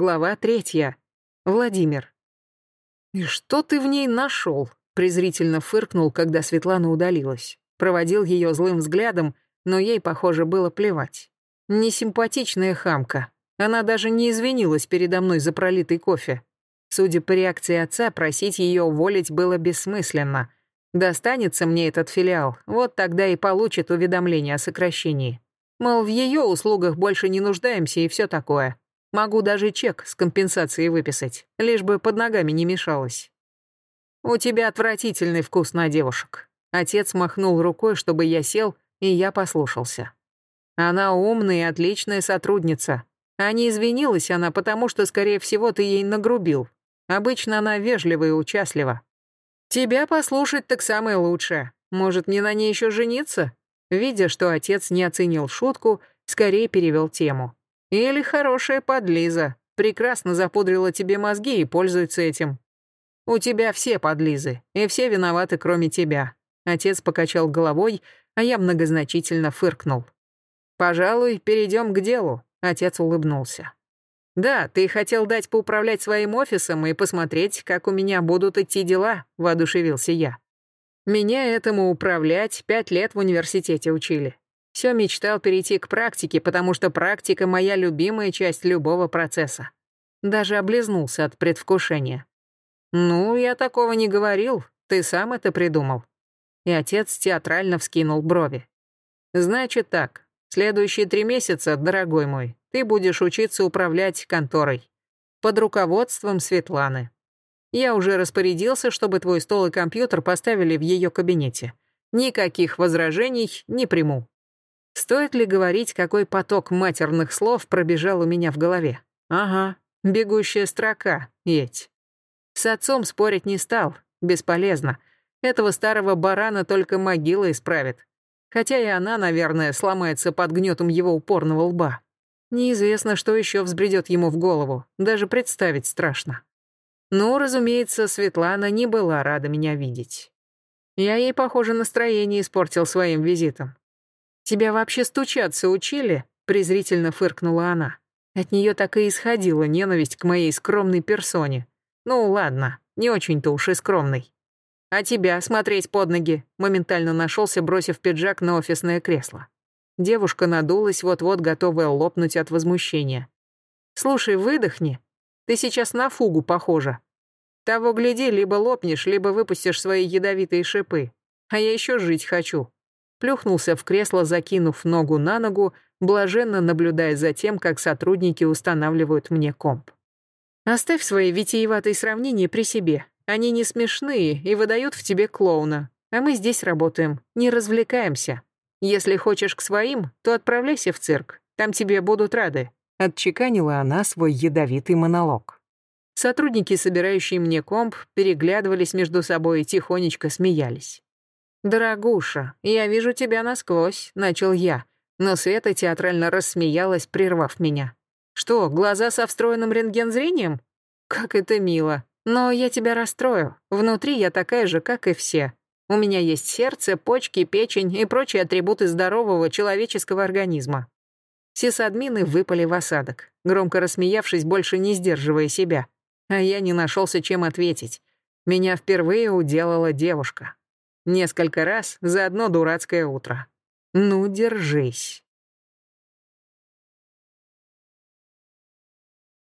Глава третья. Владимир. «И что ты в ней нашел?» презрительно фыркнул, когда Светлана удалилась. Проводил ее злым взглядом, но ей, похоже, было плевать. Несимпатичная хамка. Она даже не извинилась передо мной за пролитый кофе. Судя по реакции отца, просить ее уволить было бессмысленно. Достанется мне этот филиал, вот тогда и получит уведомление о сокращении. Мол, в ее услугах больше не нуждаемся и все такое. Могу даже чек с компенсацией выписать, лишь бы под ногами не мешалось. «У тебя отвратительный вкус на девушек». Отец махнул рукой, чтобы я сел, и я послушался. Она умная и отличная сотрудница. А не извинилась она, потому что, скорее всего, ты ей нагрубил. Обычно она вежлива и участлива. Тебя послушать так самое лучшее. Может, мне на ней еще жениться? Видя, что отец не оценил шутку, скорее перевел тему. Или хорошая подлиза. Прекрасно запудрила тебе мозги и пользуется этим. У тебя все подлизы, и все виноваты, кроме тебя. Отец покачал головой, а я многозначительно фыркнул. Пожалуй, перейдем к делу. Отец улыбнулся. «Да, ты хотел дать поуправлять своим офисом и посмотреть, как у меня будут идти дела», — воодушевился я. «Меня этому управлять пять лет в университете учили. Все мечтал перейти к практике, потому что практика — моя любимая часть любого процесса. Даже облизнулся от предвкушения. «Ну, я такого не говорил, ты сам это придумал». И отец театрально вскинул брови. «Значит так, следующие три месяца, дорогой мой, ты будешь учиться управлять конторой. Под руководством Светланы. Я уже распорядился, чтобы твой стол и компьютер поставили в ее кабинете. Никаких возражений не приму. Стоит ли говорить, какой поток матерных слов пробежал у меня в голове? Ага, бегущая строка, едь. С отцом спорить не стал, бесполезно. Этого старого барана только могила исправит. Хотя и она, наверное, сломается под гнетом его упорного лба. Неизвестно, что еще взбредет ему в голову, даже представить страшно. Ну, разумеется, Светлана не была рада меня видеть. Я ей, похоже, настроение испортил своим визитом. «Тебя вообще стучаться учили?» — презрительно фыркнула она. От нее так и исходила ненависть к моей скромной персоне. Ну, ладно, не очень-то уж и скромной. А тебя смотреть под ноги моментально нашелся, бросив пиджак на офисное кресло. Девушка надулась, вот-вот готовая лопнуть от возмущения. «Слушай, выдохни. Ты сейчас на фугу похожа. Того гляди, либо лопнешь, либо выпустишь свои ядовитые шипы. А я еще жить хочу». Плюхнулся в кресло, закинув ногу на ногу, блаженно наблюдая за тем, как сотрудники устанавливают мне комп. «Оставь свои витиеватые сравнения при себе. Они не смешные и выдают в тебе клоуна. А мы здесь работаем, не развлекаемся. Если хочешь к своим, то отправляйся в цирк. Там тебе будут рады», — отчеканила она свой ядовитый монолог. Сотрудники, собирающие мне комп, переглядывались между собой и тихонечко смеялись. «Дорогуша, я вижу тебя насквозь», — начал я, но Света театрально рассмеялась, прервав меня. «Что, глаза со встроенным рентгензрением? Как это мило. Но я тебя расстрою. Внутри я такая же, как и все. У меня есть сердце, почки, печень и прочие атрибуты здорового человеческого организма. Сисадмины выпали в осадок, громко рассмеявшись, больше не сдерживая себя. А я не нашелся, чем ответить. Меня впервые уделала девушка. Несколько раз за одно дурацкое утро. Ну, держись.